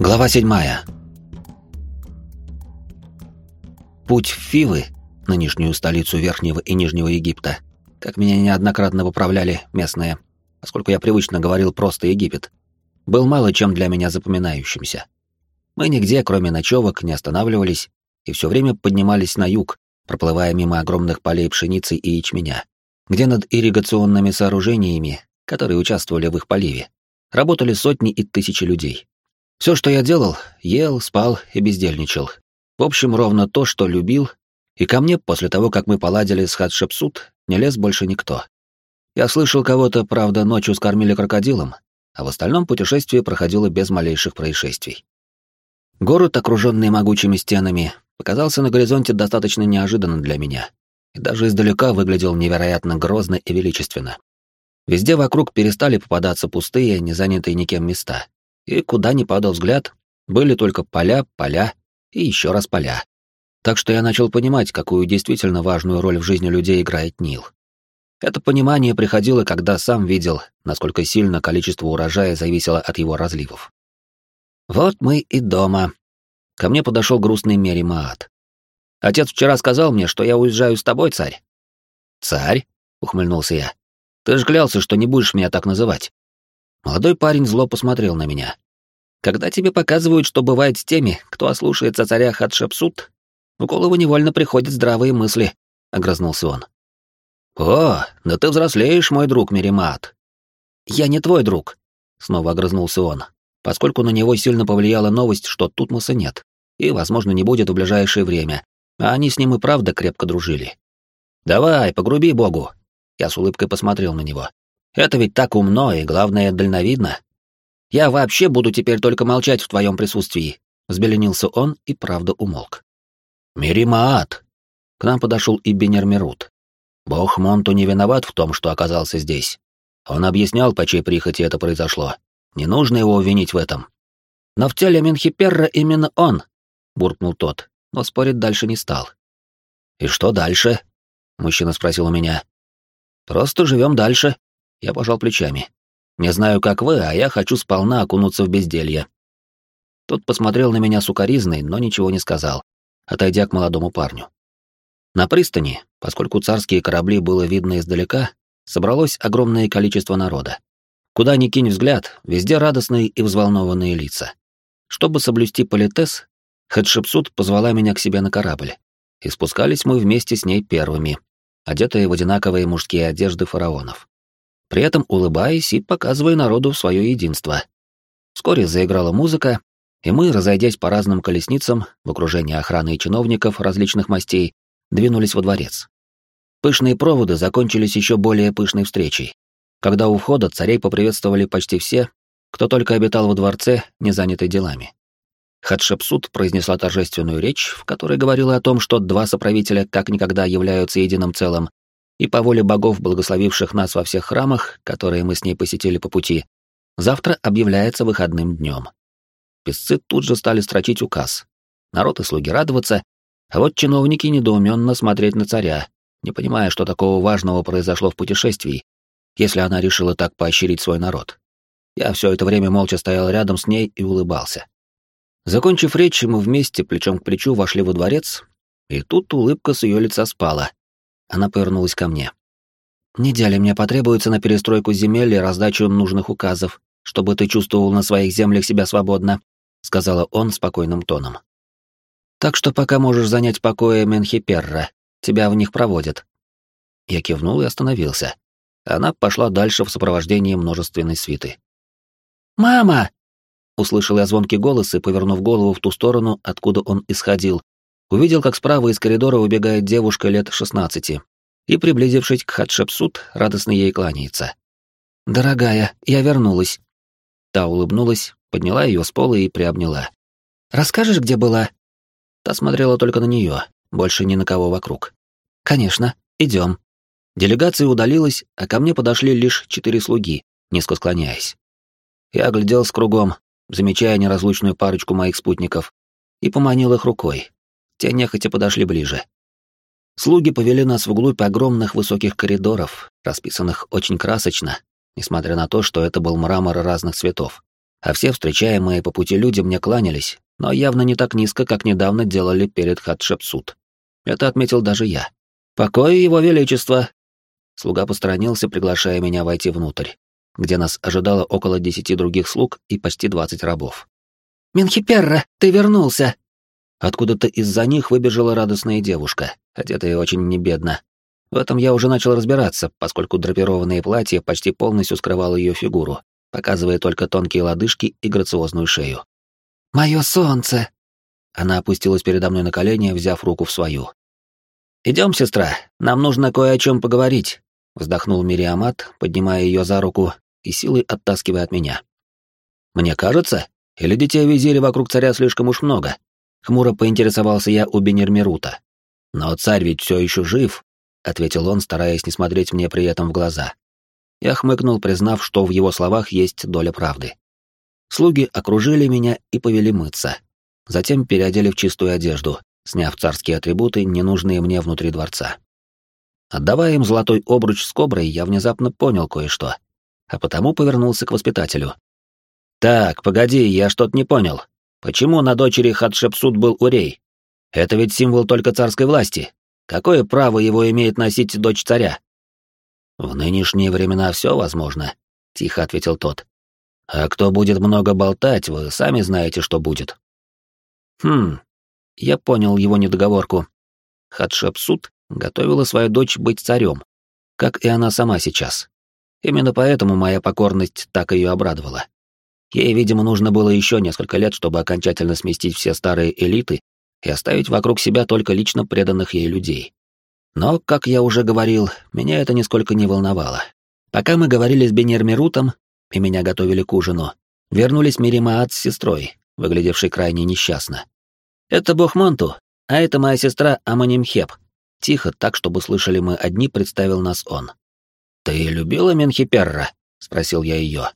Глава седьмая. Путь в Фивы, нынешнюю столицу Верхнего и Нижнего Египта, как меня неоднократно поправляли местные, поскольку я привычно говорил просто Египет, был мало чем для меня запоминающимся. Мы нигде, кроме ночевок, не останавливались и все время поднимались на юг, проплывая мимо огромных полей пшеницы и ячменя, где над ирригационными сооружениями, которые участвовали в их поливе, работали сотни и тысячи людей. Все, что я делал, ел, спал и бездельничал. В общем, ровно то, что любил, и ко мне после того, как мы поладили с Хатшепсут, не лез больше никто. Я слышал кого-то, правда, ночью скормили крокодилом, а в остальном путешествие проходило без малейших происшествий. Город, окруженный могучими стенами, показался на горизонте достаточно неожиданно для меня, и даже издалека выглядел невероятно грозно и величественно. Везде вокруг перестали попадаться пустые, незанятые никем места, и куда ни падал взгляд, были только поля, поля и еще раз поля. Так что я начал понимать, какую действительно важную роль в жизни людей играет Нил. Это понимание приходило, когда сам видел, насколько сильно количество урожая зависело от его разливов. Вот мы и дома. Ко мне подошел грустный Мери Маат. Отец вчера сказал мне, что я уезжаю с тобой, царь. Царь? ухмыльнулся я. Ты же клялся, что не будешь меня так называть. Молодой парень зло посмотрел на меня. Когда тебе показывают, что бывает с теми, кто ослушается царя Хатшепсут, в голову невольно приходят здравые мысли, огрызнулся он. О, да ты взрослеешь, мой друг Миримат. Я не твой друг, снова огрызнулся он, поскольку на него сильно повлияла новость, что Тутмоса нет, и, возможно, не будет в ближайшее время, а они с ним и правда крепко дружили. «Давай, погруби Богу!» Я с улыбкой посмотрел на него. «Это ведь так умно и, главное, дальновидно. Я вообще буду теперь только молчать в твоем присутствии», — взбеленился он и правда умолк. «Миримаат!» К нам подошел и Бенер Мирут. Бог Монту не виноват в том, что оказался здесь. Он объяснял, по чьей прихоти это произошло. Не нужно его винить в этом. Но в теле Менхиперра именно он, буркнул тот, но спорить дальше не стал. И что дальше? Мужчина спросил у меня. Просто живем дальше. Я пожал плечами. Не знаю, как вы, а я хочу сполна окунуться в безделье. Тот посмотрел на меня сукоризной, но ничего не сказал, отойдя к молодому парню. На пристани, поскольку царские корабли было видно издалека, собралось огромное количество народа. Куда ни кинь взгляд, везде радостные и взволнованные лица. Чтобы соблюсти политес, Хедшепсут позвала меня к себе на корабль, и спускались мы вместе с ней первыми, одетые в одинаковые мужские одежды фараонов. При этом улыбаясь и показывая народу свое единство. Вскоре заиграла музыка, и мы, разойдясь по разным колесницам в окружении охраны и чиновников различных мастей, двинулись во дворец. Пышные проводы закончились еще более пышной встречей, когда у входа царей поприветствовали почти все, кто только обитал во дворце, не занятый делами. Хатшепсут произнесла торжественную речь, в которой говорила о том, что два соправителя как никогда являются единым целым, и по воле богов, благословивших нас во всех храмах, которые мы с ней посетили по пути, завтра объявляется выходным днем. Песцы тут же стали строчить указ. Народ и слуги радоваться, а вот чиновники недоуменно смотреть на царя, не понимая, что такого важного произошло в путешествии, если она решила так поощрить свой народ. Я все это время молча стоял рядом с ней и улыбался. Закончив речь, мы вместе, плечом к плечу, вошли во дворец, и тут улыбка с ее лица спала. Она повернулась ко мне. «Неделя мне потребуется на перестройку земель и раздачу нужных указов, чтобы ты чувствовал на своих землях себя свободно», — сказала он спокойным тоном. Так что пока можешь занять покои Менхиперра, тебя в них проводят. Я кивнул и остановился. Она пошла дальше в сопровождении множественной свиты. «Мама!» — услышал я звонкий голос и, повернув голову в ту сторону, откуда он исходил, увидел, как справа из коридора убегает девушка лет шестнадцати и, приблизившись к Хатшепсут, радостно ей кланяется. «Дорогая, я вернулась». Та улыбнулась, подняла ее с пола и приобняла. «Расскажешь, где была?» Та смотрела только на нее, больше ни на кого вокруг. «Конечно, идем». Делегация удалилась, а ко мне подошли лишь четыре слуги, низко склоняясь. Я огляделся кругом, замечая неразлучную парочку моих спутников, и поманил их рукой. Те нехотя подошли ближе. Слуги повели нас вглубь огромных высоких коридоров, расписанных очень красочно, несмотря на то, что это был мрамор разных цветов. а все встречаемые по пути люди мне кланялись, но явно не так низко, как недавно делали перед Хатшепсут. Это отметил даже я. «Покой его величества!» Слуга посторонился, приглашая меня войти внутрь, где нас ожидало около десяти других слуг и почти двадцать рабов. «Менхиперра, ты вернулся!» Откуда-то из-за них выбежала радостная девушка, одетая очень небедно. В этом я уже начал разбираться, поскольку драпированное платье почти полностью скрывало ее фигуру, показывая только тонкие лодыжки и грациозную шею. «Мое солнце!» Она опустилась передо мной на колени, взяв руку в свою. «Идем, сестра, нам нужно кое о чем поговорить», — вздохнул Мириамат, поднимая ее за руку и силой оттаскивая от меня. «Мне кажется, или детей визиря вокруг царя слишком уж много?» Хмуро поинтересовался я у Бенермирута. «Но царь ведь все еще жив», — ответил он, стараясь не смотреть мне при этом в глаза. Я хмыкнул, признав, что в его словах есть доля правды. Слуги окружили меня и повели мыться. Затем переодели в чистую одежду, сняв царские атрибуты, ненужные мне внутри дворца. Отдавая им золотой обруч с коброй, я внезапно понял кое-что, а потому повернулся к воспитателю. «Так, погоди, я что-то не понял. Почему на дочери Хатшепсут был Урей? Это ведь символ только царской власти. Какое право его имеет носить дочь царя?» «В нынешние времена все возможно», — тихо ответил тот. «А кто будет много болтать, вы сами знаете, что будет». «Хм...» Я понял его недоговорку. Хатшепсут готовила свою дочь быть царем, как и она сама сейчас. Именно поэтому моя покорность так ее обрадовала. Ей, видимо, нужно было еще несколько лет, чтобы окончательно сместить все старые элиты и оставить вокруг себя только лично преданных ей людей. Но, как я уже говорил, меня это нисколько не волновало. Пока мы говорили с Бенермирутом, и меня готовили к ужину, вернулись Миримаат с сестрой, выглядевшей крайне несчастно. «Это бог Монту, а это моя сестра Аманимхеп». Тихо, так, чтобы слышали мы одни, представил нас он. «Ты любила Менхиперра?» — спросил я ее.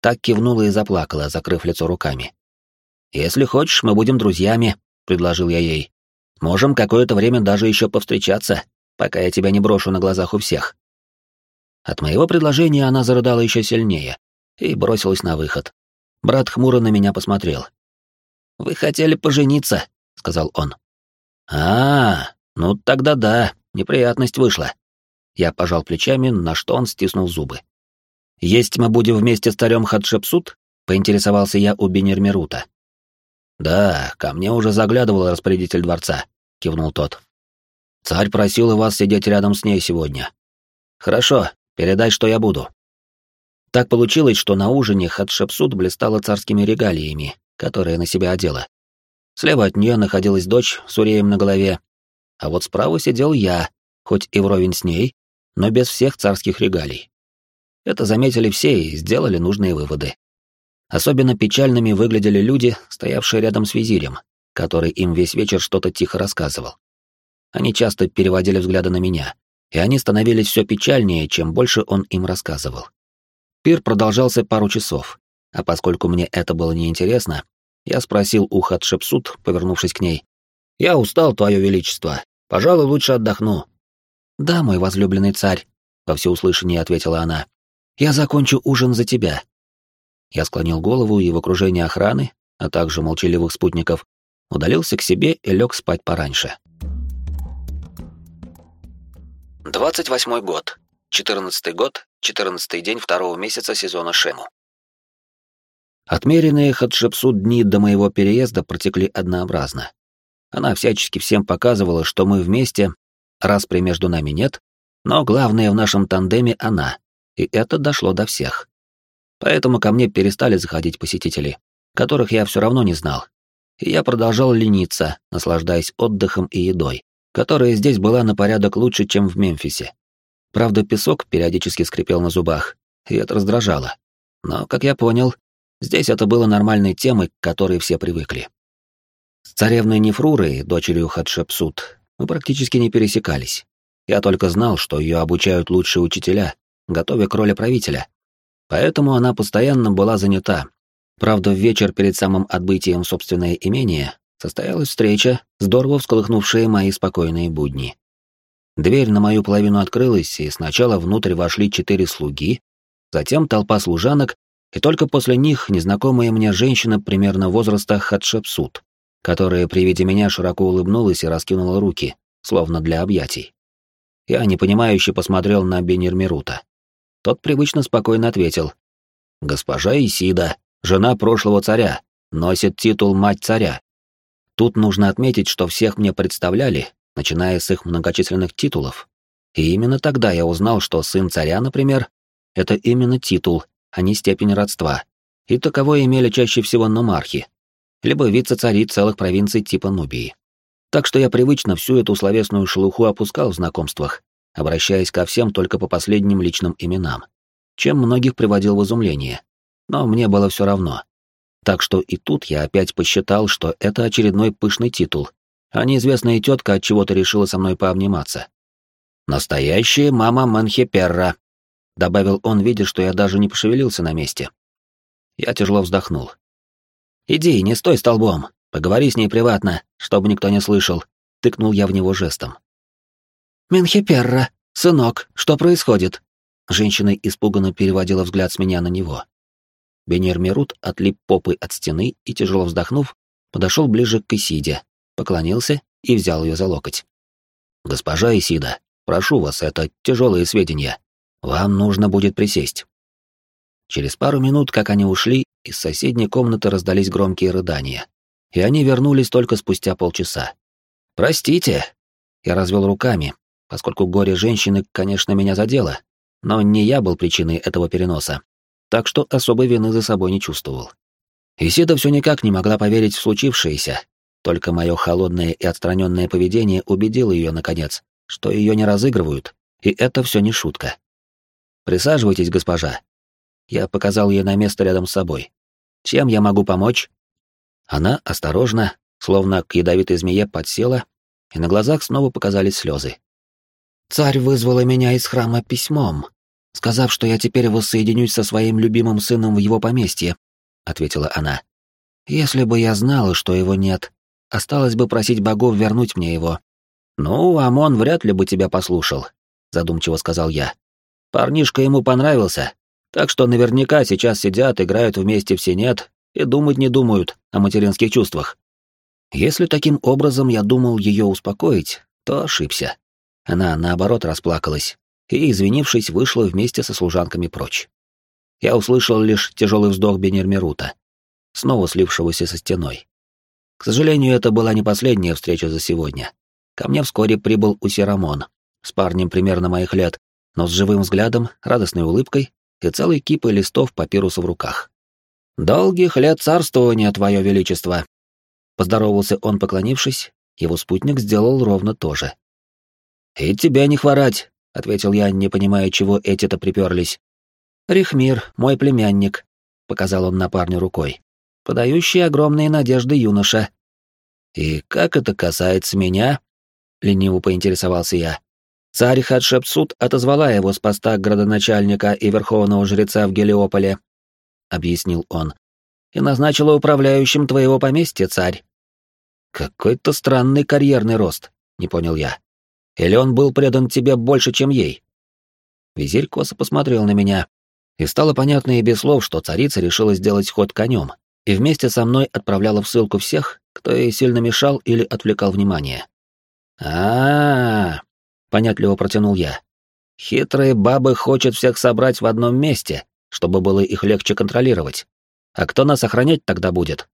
Так кивнула и заплакала, закрыв лицо руками. «Если хочешь, мы будем друзьями», — предложил я ей. Можем какое-то время даже еще повстречаться, пока я тебя не брошу на глазах у всех. От моего предложения она зарыдала еще сильнее и бросилась на выход. Брат хмуро на меня посмотрел. «Вы хотели пожениться», — сказал он. «А, ну тогда да, неприятность вышла». Я пожал плечами, на что он стиснул зубы. «Есть мы будем вместе с царем Хатшепсут?» — поинтересовался я у Бенермерута. «Да, ко мне уже заглядывал распорядитель дворца», — кивнул тот. «Царь просил и вас сидеть рядом с ней сегодня». «Хорошо, передай, что я буду». Так получилось, что на ужине Хатшепсут блистала царскими регалиями, которые на себя одела. Слева от нее находилась дочь с уреем на голове, а вот справа сидел я, хоть и вровень с ней, но без всех царских регалий. Это заметили все и сделали нужные выводы. Особенно печальными выглядели люди, стоявшие рядом с визирем, который им весь вечер что-то тихо рассказывал. Они часто переводили взгляды на меня, и они становились все печальнее, чем больше он им рассказывал. Пир продолжался пару часов, а поскольку мне это было неинтересно, я спросил у Хатшепсут, повернувшись к ней. «Я устал, Твое Величество. Пожалуй, лучше отдохну». «Да, мой возлюбленный царь», — во всеуслышание ответила она. «Я закончу ужин за тебя, я склонил голову и в окружении охраны, а также молчаливых спутников, удалился к себе и лег спать пораньше. 28 год. 14 год, 14 день второго месяца сезона Шему. Отмеренные Хатшепсут дни до моего переезда протекли однообразно. Она всячески всем показывала, что мы вместе, распри между нами нет, но главное в нашем тандеме она, и это дошло до всех. Поэтому ко мне перестали заходить посетители, которых я все равно не знал. И я продолжал лениться, наслаждаясь отдыхом и едой, которая здесь была на порядок лучше, чем в Мемфисе. Правда, песок периодически скрипел на зубах, и это раздражало. Но, как я понял, здесь это было нормальной темой, к которой все привыкли. С царевной Нефрурой, дочерью Хатшепсут, мы практически не пересекались. Я только знал, что ее обучают лучшие учителя, готовя к роли правителя, Поэтому она постоянно была занята. Правда, в вечер перед самым отбытием в собственное имение состоялась встреча, здорово всколыхнувшая мои спокойные будни. Дверь на мою половину открылась, и сначала внутрь вошли четыре слуги, затем толпа служанок, И только после них незнакомая мне женщина примерно возраста Хатшепсут, которая при виде меня широко улыбнулась и раскинула руки, словно для объятий. Я непонимающе посмотрел на Бенермирута. Тот привычно спокойно ответил. «Госпожа Исида, жена прошлого царя, носит титул «Мать царя». Тут нужно отметить, что всех мне представляли, начиная с их многочисленных титулов. И именно тогда я узнал, что сын царя, например, это именно титул, а не степень родства. И таковое имели чаще всего номархи, либо вице-цари целых провинций типа Нубии. Так что я привычно всю эту словесную шелуху опускал в знакомствах, обращаясь ко всем только по последним личным именам, чем многих приводил в изумление. Но мне было все равно. Так что и тут я опять посчитал, что это очередной пышный титул, а неизвестная тетка от чего-то решила со мной пообниматься. «Настоящая мама Манхеперра», — добавил он, видя, что я даже не пошевелился на месте. Я тяжело вздохнул. «Иди, не стой столбом, поговори с ней приватно, чтобы никто не слышал», — тыкнул я в него жестом. «Менхеперра, сынок, что происходит?» Женщина испуганно переводила взгляд с меня на него. Бенер Мерут отлип попой от стены и, тяжело вздохнув, подошел ближе к Исиде, поклонился и взял ее за локоть. «Госпожа Исида, прошу вас, это тяжелые сведения. Вам нужно будет присесть». Через пару минут, как они ушли, из соседней комнаты раздались громкие рыдания, и они вернулись только спустя полчаса. «Простите!» Я развел руками, поскольку горе женщины, конечно, меня задело, но не я был причиной этого переноса, так что особой вины за собой не чувствовал. Исида все никак не могла поверить в случившееся, только мое холодное и отстраненное поведение убедило ее, наконец, что ее не разыгрывают, и это все не шутка. «Присаживайтесь, госпожа». Я показал ей на место рядом с собой. «Чем я могу помочь?» Она осторожно, словно к ядовитой змее, подсела, и на глазах снова показались слезы. «Царь вызвала меня из храма письмом», сказав, что я теперь воссоединюсь со своим любимым сыном в его поместье», — ответила она. «Если бы я знала, что его нет, осталось бы просить богов вернуть мне его». «Ну, Амон вряд ли бы тебя послушал», — задумчиво сказал я. «Парнишка ему понравился, так что наверняка сейчас сидят, играют вместе в синет и думать не думают о материнских чувствах». Если таким образом я думал ее успокоить, то ошибся. Она, наоборот, расплакалась, и, извинившись, вышла вместе со служанками прочь. Я услышал лишь тяжелый вздох Бенермерута, снова слившегося со стеной. К сожалению, это была не последняя встреча за сегодня. Ко мне вскоре прибыл Усирамон, с парнем примерно моих лет, но с живым взглядом, радостной улыбкой и целой кипой листов папируса в руках. «Долгих лет царствования, Твое Величество!» Поздоровался он, поклонившись, его спутник сделал ровно то же. «И тебя не хворать!» ответил я, не понимая, чего эти-то приперлись. Рихмир, мой племянник, показал он на парня рукой. Подающий огромные надежды юноша. И как это касается меня? лениво поинтересовался я. Царь Хатшепсут отозвала его с поста градоначальника и верховного жреца в Гелиополе, объяснил он, и назначила управляющим твоего поместья, царь. Какой-то странный карьерный рост, не понял я. Или он был предан тебе больше, чем ей?» Визирь косо посмотрел на меня, и стало понятно и без слов, что царица решила сделать ход конем, и вместе со мной отправляла в ссылку всех, кто ей сильно мешал или отвлекал внимание. а, -а, -а понятливо протянул я. «Хитрые бабы хотят всех собрать в одном месте, чтобы было их легче контролировать. А кто нас охранять тогда будет?»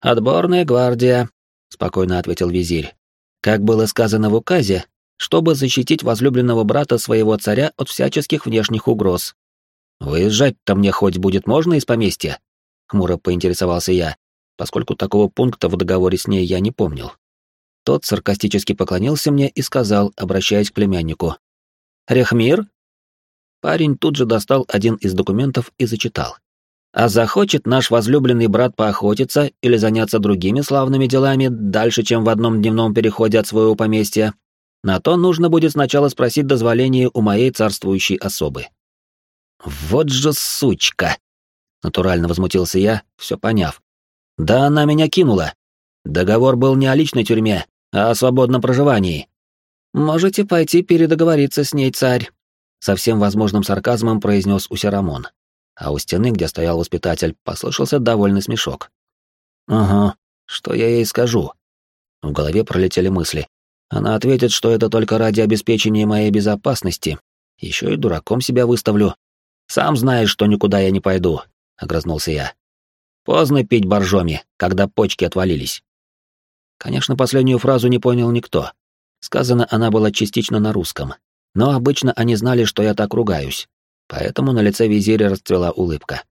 «Отборная гвардия», — спокойно ответил визирь. Как было сказано в указе, чтобы защитить возлюбленного брата своего царя от всяческих внешних угроз. «Выезжать-то мне хоть будет можно из поместья?» — хмуро поинтересовался я, поскольку такого пункта в договоре с ней я не помнил. Тот саркастически поклонился мне и сказал, обращаясь к племяннику. «Рехмир?» Парень тут же достал один из документов и зачитал. «А захочет наш возлюбленный брат поохотиться или заняться другими славными делами дальше, чем в одном дневном переходе от своего поместья, на то нужно будет сначала спросить дозволение у моей царствующей особы. Вот же сучка! Натурально возмутился я, все поняв. Да она меня кинула. Договор был не о личной тюрьме, а о свободном проживании. Можете пойти передоговориться с ней, царь, со всем возможным сарказмом произнес Усерамон. а у стены, где стоял воспитатель, послышался довольный смешок. «Ага, что я ей скажу?» В голове пролетели мысли. Она ответит, что это только ради обеспечения моей безопасности. Еще и дураком себя выставлю. Сам знаешь, что никуда я не пойду, — огрызнулся я. Поздно пить боржоми, когда почки отвалились. Конечно, последнюю фразу не понял никто. Сказана она была частично на русском, но обычно они знали, что я так ругаюсь, поэтому на лице визиря расцвела улыбка.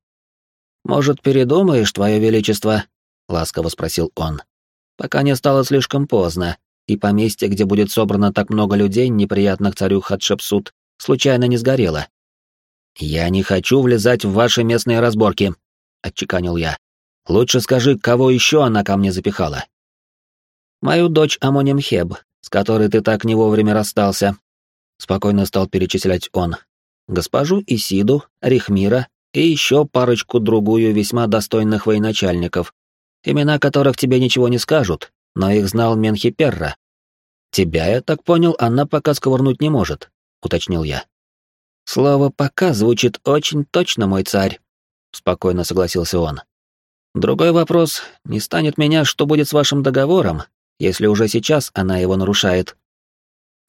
«Может, передумаешь, твое величество?» — ласково спросил он. «Пока не стало слишком поздно, и поместье, где будет собрано так много людей, неприятных царю Хатшепсут, случайно не сгорело. «Я не хочу влезать в ваши местные разборки», — отчеканил я. «Лучше скажи, кого еще она ко мне запихала?» «Мою дочь Амонимхеб, с которой ты так не вовремя расстался», — спокойно стал перечислять он. «Госпожу Исиду, Рихмира и еще парочку-другую весьма достойных военачальников, имена которых тебе ничего не скажут, но их знал Менхиперра. Тебя, я так понял, она пока сковырнуть не может, уточнил я. Слово «пока» звучит очень точно, мой царь, спокойно согласился он. Другой вопрос, не станет меня, что будет с вашим договором, если уже сейчас она его нарушает.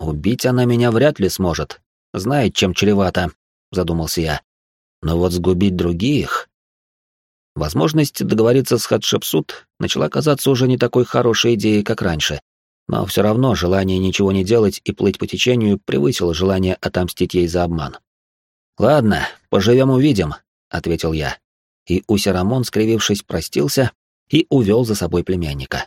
Убить она меня вряд ли сможет, знает, чем чревато, задумался я. Но вот сгубить других... Возможность договориться с Хатшепсут начала казаться уже не такой хорошей идеей, как раньше. Но все равно желание ничего не делать и плыть по течению превысило желание отомстить ей за обман. «Ладно, поживем-увидим», — ответил я. И Усерамон, скривившись, простился и увел за собой племянника.